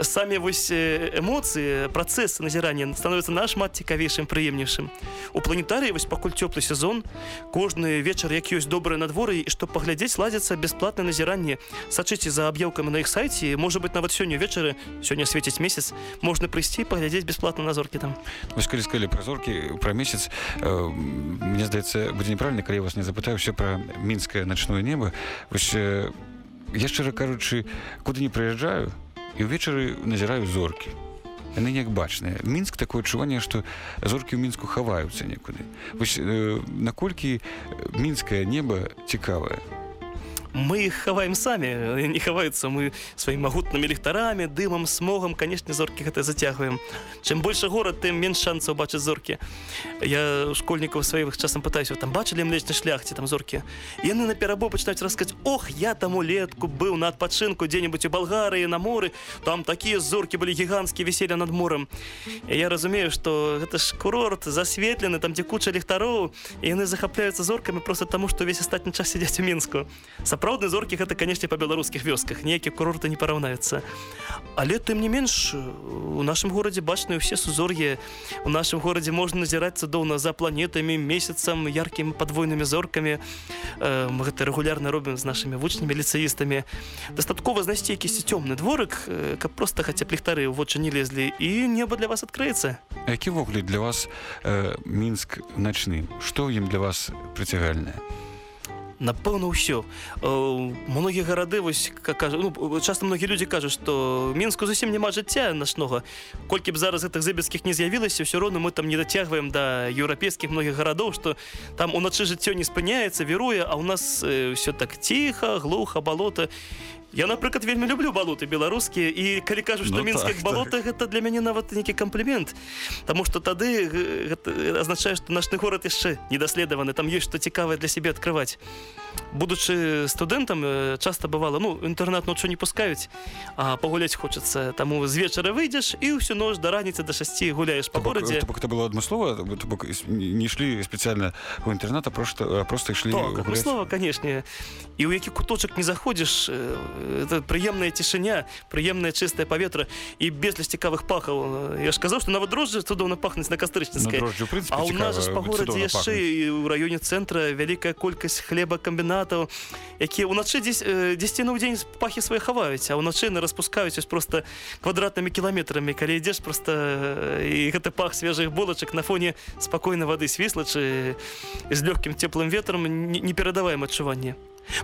Самі вось э, эмоцыі, працэс назірання становіцца нашмат цікавейшым, прыемнейшым. У планетарыі вось пакуль цёплы сезон, кожны вечар, як ёсць добрае надвор'е, і што паглядзець ладзяцца бясплатнае назіранне. Сачыце за аб'яўкамі на іх сайце, можа быць нават сёння вечары сёння свеціць месяц можна прыйсці паглядзець бясплатна на зоркі там Вось калі сказалі пра зоркі пра месяц. Э, мне здаецца будзе неправільна калі я вас не запытаю все пра мінскае начное неба вось э, я шчыра кажучы куды не прыязджаю і ўвечары назіраю зоркі яны неяк бачныя мінск такое адчуванне што зоркі ў мінску хаваюцца некуды вось э, наколькі мінскае неба цікавае мы их хаваем самі не хаваюцца мы сваім магутнымі ліхтарамі дымам смогам канешне зоркі гэта зацягваем чым больше горад тым менш шансаў бачыць зоркі. Я школьнікаў сваіх часам пытаюся там бачылі млечны шлях ці там зоркі? Яны на перабой пачынаюць расказаць ох я там улетку быў на адпачынку дзе-нибудь у балгарыі на моры там такія зоркі былі гіганцкія віселі над морем я разумею что гэта ж курорт засветлены там дзе куча ліхтароў і яны захапляюцца зоркамі просто таму што весь астатні час сядзяць у мінску. Сапраўды сапраўдны зоркі гэта канешне па беларускіх вёсках. Ніякія курорты не параўнаюцца але тым не менш у нашым горадзе бачныя ўсе сузор'і у нашым горадзе можна назіраць цудоўна за планетамі месяцам яркімі падвойнымі зоркамі Э, мы гэта рэгулярна робім з нашымі вучнямі ліцэістамі дастаткова знайсці якісьці цёмны дворык э, каб проста хаця ліхтары ў вочы не лезлі і неба для вас адкрыецца які ввогуле для вас э, мінск начны што ім для вас прыцягальнае напэўна ўсё. Э, многія гарады вось кажа ну, часто многія людзі кажуць што мінску зусім няма жыцця нашнога. Колькі б зараз гэтых забескіх не з'явілася ўсё роўна мы там не дацягваем да еўрапейскіх многіх гарадоў што там уначы жыццё не спыняецца віруе а ў нас э, ўсё так ціха глуха балота Я напрыклад вельмі люблю балоты беларускія і калі кажу што Ну мінскіх так, так, балота гэта для мяне нават нейкі камплімент. Таму што тады гэта азначае што наш горад яшчэ недаследаваны там ёсць што цікавае для сябе адкрываць будучы студэнтам э, часта бывала ну інтэрнат ноччу не пускаюць а пагуляць хочацца таму з вечара выйдзеш і ўсю ноч да раніцы да шасці гуляеш па горадзе бок это было адмыслова то бок іс- не ішлі спецыяльна у інтэрнат а просто просто ішлі Так, гуляць? слова канешне і ў які куточак не заходзіш э, это прыемная цішыня прыемнае чыстае паветра і безліч цікавых пахаў я ж казаў што нават дрожжы цудоўна пахнуць на Ну, кастрычніцкай дрожджы, ў прынцыпе, А ў нас жа ж па цікава, горадзе цудоўна яшчэ пахнуць. і ў раёне цэнтра вялікая колькасць хлебакамбінатаў якія ўначы э, дзесьці ў дзень пахі свае хаваюць а ўначы на распускаюць просто квадратнымі кіламетрамі. Калі ідзеш просто э, і гэты пах свежых булачак на фоне спакойнай вады свіслачы з лёгкім цеплым ветрам не- неперадаваем адчуванне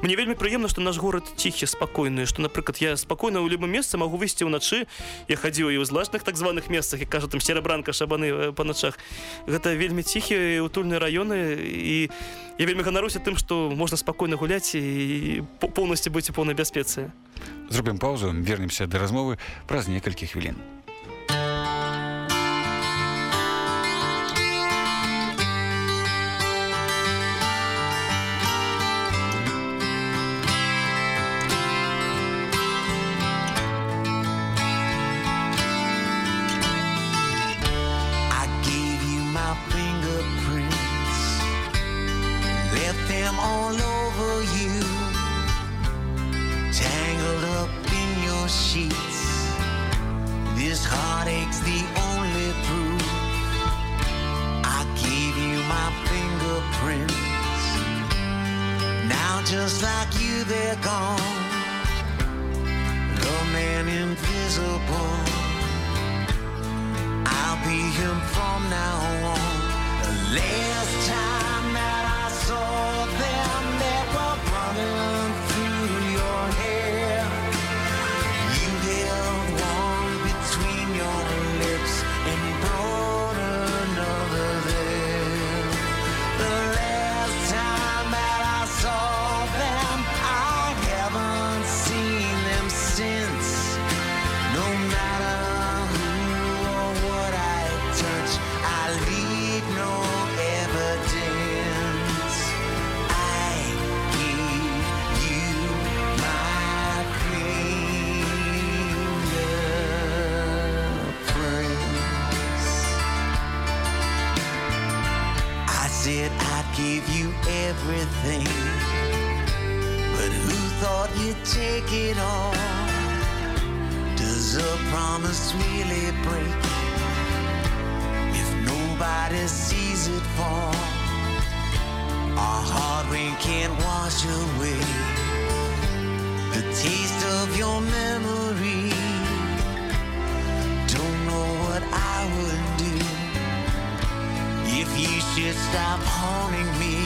Мне вельмі прыемна што наш горад ціхі спакойны што напрыклад я спакойна ў любым месцы магу выйсці ўначы. Я хадзіў і ў злачных так званых месцах і кажа там серабранка шабаны э, па начах. Гэта вельмі ціхія і утульныя раёны і я вельмі ганаруся тым што можна спакойна гуляць і по- поўнасцю быць у поўнай бяспецы. Зробім паузу вернемся да размовы праз некалькі хвілін I'll him from now on. The last time everything, but who thought you'd take it all? Does a promise really break if nobody sees it fall? Our hard rain can't wash away the taste of your memory. Don't know what I would do if you should stop haunting me.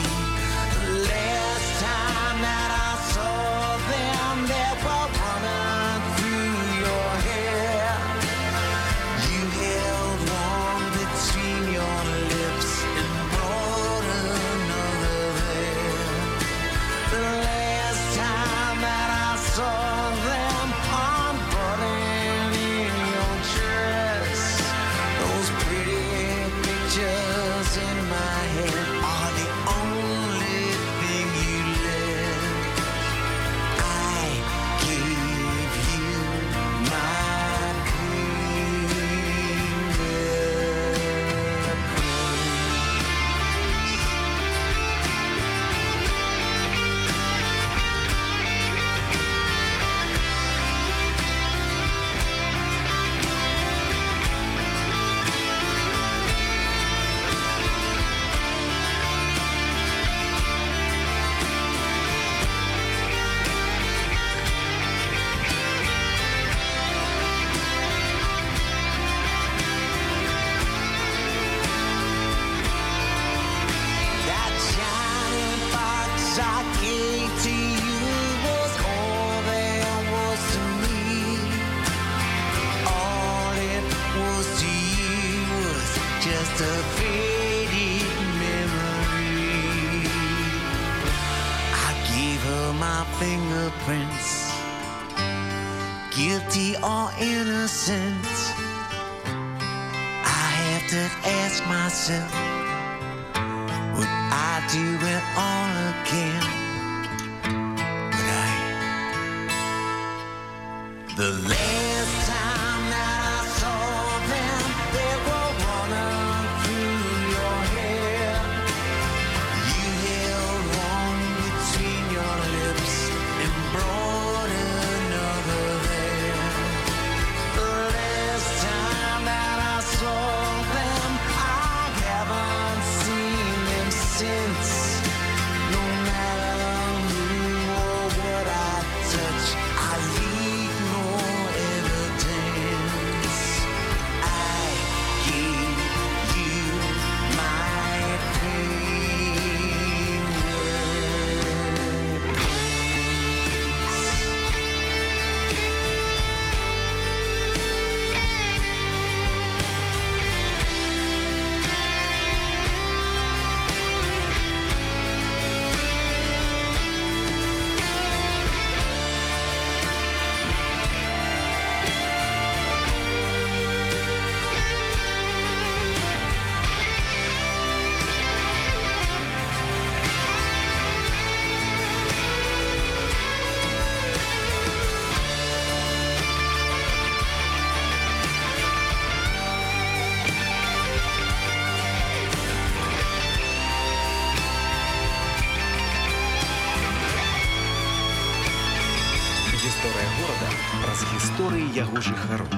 Яго жыхароў.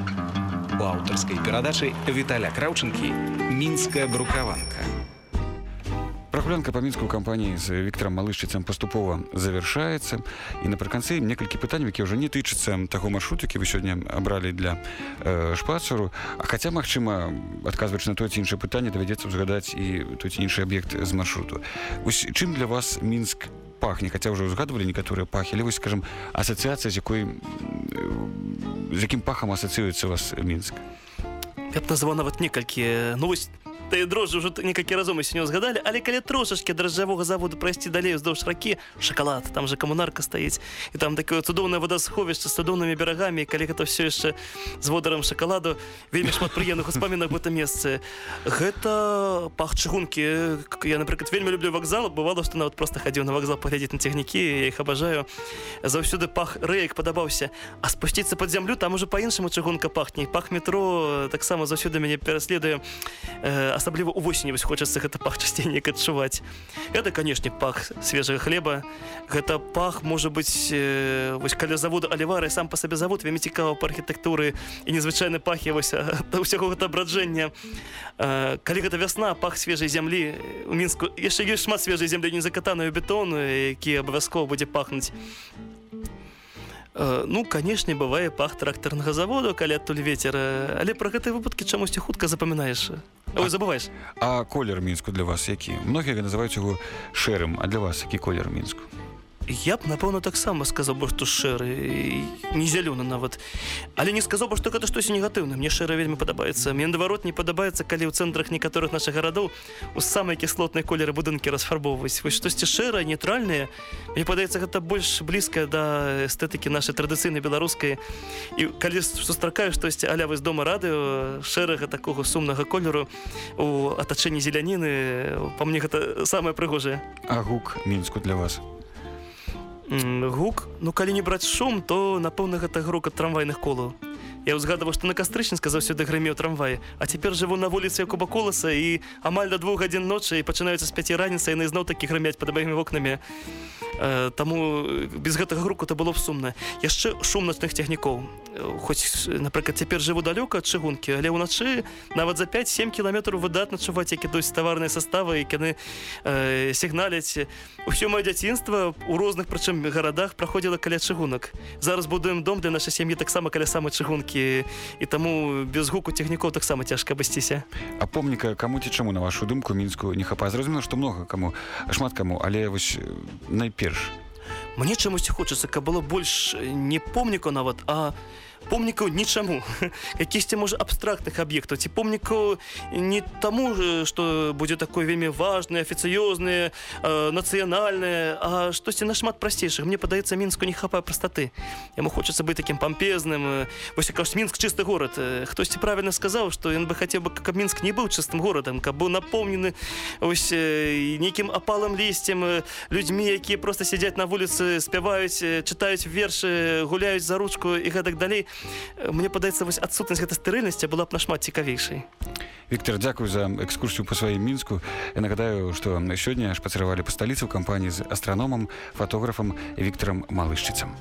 У аўтарскай перадачы Віталя Краўчынкі мінская брукаванка. Прогулянка по мінску кампаніі з Віктором Малышчыцам паступова завяршаецца і напрыканцы некалькі пытанняў, які ўжо не тычацца таго маршруту, які вы сёння абралі для э, шпацару. А хаця магчыма, адказваючы на тое ці іншае пытанне давядзецца ўзгадаць і той ці іншы аб'ект з маршруту. Вось чым для вас мінск пахне, хаця ўжо ўзгадвалі некаторыя пахі, але вось скажам асацыяцыя, з якой з якім пахам асацыюецца вас мінск. Я б назваў нават некалькі ну вось тыя дрожжы ўжо некалькі разоў мы сёння ўзгадалі але калі трошачкі дрожжавога заводу прайсці далей уздоўж ракі шакалад там же камунарка стаіць і там такое цудоўнае вадасховішча з цудоўнымі берагамі калі гэта все яшчэ з водарам шакаладу вельмі шмат прыемных успамінах гэта месцы гэта пах чыгункі я напрыклад вельмі люблю вакзал бывало што нават просто хадзіў на вакзал паглядзець на цягнікі я іх абажаю заўсёды пах рэек падабаўся а спусціцца под зямлю там уже па-іншаму чыгунка пахне пах метро таксама заўсёды мяне пераследуе э, асабліва увосені вось хочацца гэта пах часцей неяк адчуваць. Гэта канешне пах свежага хлеба. Гэта пах можа быць э, вось каля заводу алівары сам па сабе завод вельмі цікава па архітэктуры. І незвычайны пах я вось да ўсяго гэта абраджэння. Э, калі гэта вясна пах свежай зямлі. У мінску яшчэ ёсць шмат свежай зямлі не закатаную бетон які абавязкова будзе пахнуць Ну, канешне, бывае пах трактарнага заводу, калі адтуль вецер, э, але пра гэтыя выпадкі чамусьці хутка запамінаеш. Ой, забываеш. А колер мінску для вас які? Многія называюць яго шэрым, а для вас які колер мінску? Я б, напэўна, таксама сказаў бы, што шэры, не зялёны нават. Але не сказаў бы, што гэта штось негатыўна. Мне шэра вельмі падабаецца. Мне наадварот не падабаецца, калі ў цэнтрах некаторых нашых гарадоў у самыя кіслотныя колеры будынкі расфарбоўваць. Вось штосьці шэрае, нейтральнае. Мне падаецца, гэта больш блізкае да эстэтыкі нашай традыцыйнай беларускай. І калі сустракаю штосьці аля вось дома радыё шэрага такога сумнага колеру у атачэнні зеляніны, па мне гэта самае прыгожае. А гук мінску для вас? Гук. Ну калі не браць шум то напэўна гэта грук ад трамвайных колаў Я ўзгадываў, што на кастрычніцка заўсёды грымеў трамвай, а цяпер жыву на вуліцы Куба коласа і амаль да двух гадзін ночы і пачынаюцца з пяці раніцы яны зноў такі грымяць пад абаімі вокнамі. Э, Таму без гэтага груку это было б сумна. Яшчэ шум начных цягнікоў. Э, Хоць, напрыклад, цяпер жыву далёка ад чыгункі, але ўначы нават за 5-7 кіламетраў выдатна чуваць, як ідуць таварныя саставы, як яны э, сігналяць. Усё маё дзяцінства у розных прычым гарадах праходзіла каля чыгунак. Зараз будуем дом для нашай сям'і таксама каля самай чыгункі і таму без гуку цягнікоў таксама цяжка абысціся. А помніка каму ці чаму на вашу думку мінску не хапае зразумела што многа каму шмат каму але вось э, найперш Мне чамусьці хочацца, каб было больш не помніку нават, а помнікаў нічаму якісьці можа абстрактных аб'ектаў ці помнікаў не таму э, што будзе такой вельмі важны афіцыёзны э, нацыянальны а штосьці нашмат прасцейшых мне падаецца мінску не хапае прастаты яму хочацца быць таким пампезным э, вось кажуць мінск чысты горад Э, хтосьці правільна сказаў што ён бы хацеў бы каб мінск не быў чыстым горадам каб быў напоўнены ось э, нейкім апалам лісцем э, людзьмі якія просто сядзяць на вуліцы спяваюць э, чытаюць вершы гуляюць за ручку і гэтак далей Э, мне падаецца вось адсутнасць гэтай стэрыльнасці была б нашмат цікавейшай. Віктор дзякуй за экскурсію по сваім мінску. Я нагадаю што сёння шпацыравалі па сталіцы ў кампаніі з астраномам фотографам Віктором малышчыцам